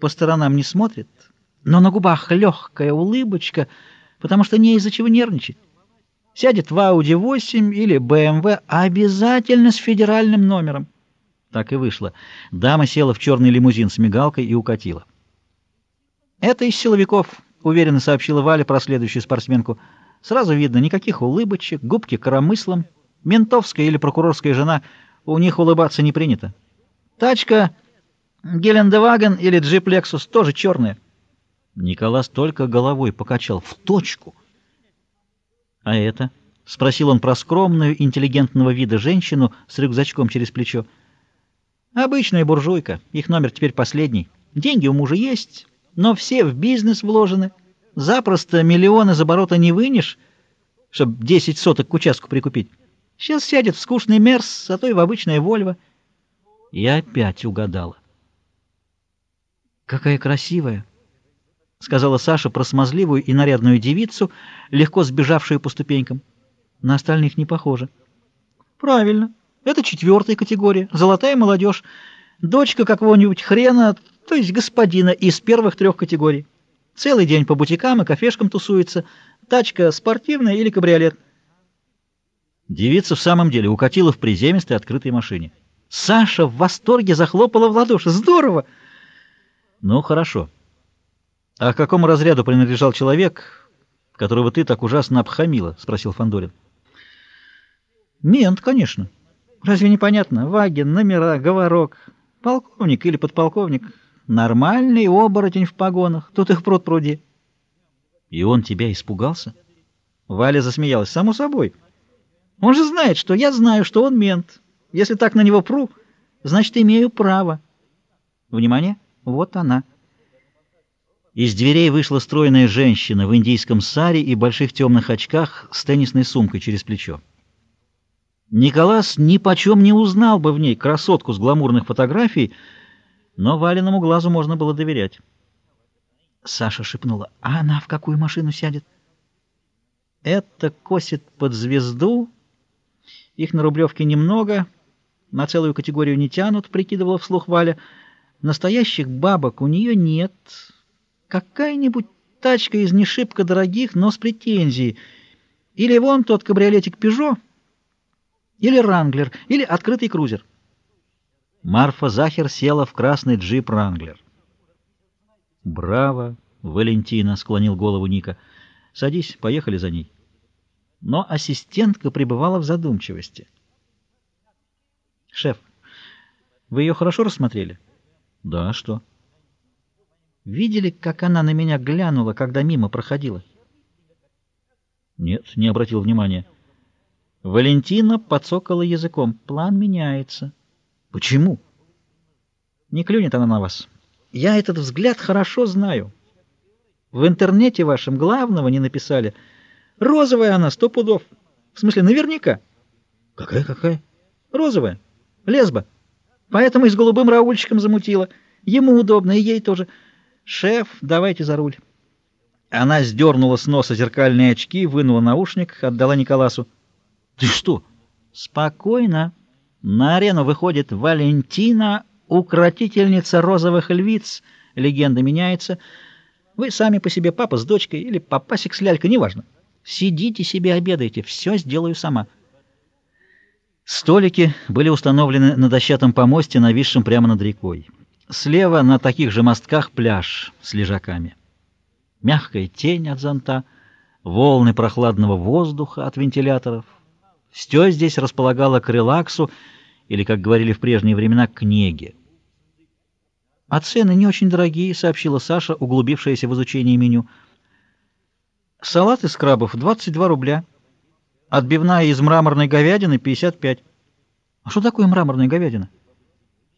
по сторонам не смотрит, но на губах легкая улыбочка, потому что не из-за чего нервничать. Сядет в Audi 8 или BMW, обязательно с федеральным номером. Так и вышло. Дама села в черный лимузин с мигалкой и укатила. «Это из силовиков», — уверенно сообщила Валя про следующую спортсменку. «Сразу видно, никаких улыбочек, губки коромыслом. Ментовская или прокурорская жена, у них улыбаться не принято. Тачка Гелендеваген или джип Лексус тоже черная». Николас только головой покачал в точку. «А это?» — спросил он про скромную, интеллигентного вида женщину с рюкзачком через плечо. «Обычная буржуйка. Их номер теперь последний. Деньги у мужа есть, но все в бизнес вложены. Запросто миллионы за оборота не вынешь, чтобы 10 соток к участку прикупить. Сейчас сядет в скучный Мерс, а то и в обычное Вольво». И опять угадала. «Какая красивая!» — сказала Саша про смазливую и нарядную девицу, легко сбежавшую по ступенькам. На остальных не похоже. «Правильно. Это четвертая категория. Золотая молодежь. Дочка какого-нибудь хрена, то есть господина из первых трех категорий. Целый день по бутикам и кафешкам тусуется. Тачка спортивная или кабриолет». Девица в самом деле укатила в приземистой открытой машине. Саша в восторге захлопала в ладоши. «Здорово!» «Ну, хорошо». «А к какому разряду принадлежал человек, которого ты так ужасно обхамила?» — спросил Фандорин. «Мент, конечно. Разве не понятно? Номера, говорок. Полковник или подполковник. Нормальный оборотень в погонах. Тут их пруд пруди». «И он тебя испугался?» Валя засмеялась. «Само собой. Он же знает, что я знаю, что он мент. Если так на него пру, значит, имею право». «Внимание! Вот она». Из дверей вышла стройная женщина в индийском саре и больших темных очках с теннисной сумкой через плечо. Николас ни почем не узнал бы в ней красотку с гламурных фотографий, но Валиному глазу можно было доверять. Саша шепнула, а она в какую машину сядет? Это косит под звезду. Их на Рублевке немного, на целую категорию не тянут, прикидывала вслух Валя. Настоящих бабок у нее нет, Какая-нибудь тачка из не шибко дорогих, но с претензией. Или вон тот кабриолетик «Пежо», или «Ранглер», или открытый крузер. Марфа Захер села в красный джип «Ранглер». «Браво!» — Валентина склонил голову Ника. «Садись, поехали за ней». Но ассистентка пребывала в задумчивости. «Шеф, вы ее хорошо рассмотрели?» «Да, что?» Видели, как она на меня глянула, когда мимо проходила? Нет, не обратил внимания. Валентина подсокала языком. План меняется. Почему? Не клюнет она на вас. Я этот взгляд хорошо знаю. В интернете вашем главного не написали. Розовая она, сто пудов. В смысле, наверняка. Какая-какая? Розовая. Лесба. Поэтому и с голубым раульчиком замутила. Ему удобно, и ей тоже. «Шеф, давайте за руль». Она сдернула с носа зеркальные очки, вынула наушник, отдала Николасу. «Ты что?» «Спокойно. На арену выходит Валентина, укротительница розовых львиц. Легенда меняется. Вы сами по себе папа с дочкой или папасик с лялькой, неважно. Сидите себе, обедайте, все сделаю сама». Столики были установлены на дощатом помосте, нависшем прямо над рекой. Слева на таких же мостках пляж с лежаками. Мягкая тень от зонта, волны прохладного воздуха от вентиляторов. Все здесь располагало к релаксу, или, как говорили в прежние времена, к неге. «А цены не очень дорогие», — сообщила Саша, углубившаяся в изучение меню. «Салат из крабов — 22 рубля. Отбивная из мраморной говядины — 55. А что такое мраморная говядина?»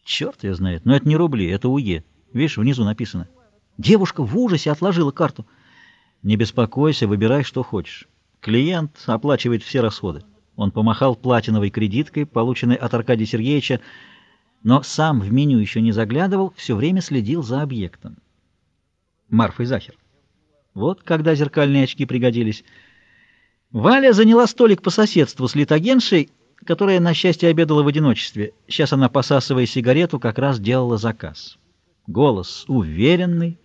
Черт ее знает, но это не рубли, это УЕ. Видишь, внизу написано. Девушка в ужасе отложила карту. Не беспокойся, выбирай, что хочешь. Клиент оплачивает все расходы. Он помахал платиновой кредиткой, полученной от Аркадия Сергеевича, но сам в меню еще не заглядывал, все время следил за объектом. Марфа и Захер. Вот когда зеркальные очки пригодились. Валя заняла столик по соседству с литогеншей которая, на счастье, обедала в одиночестве. Сейчас она, посасывая сигарету, как раз делала заказ. Голос уверенный,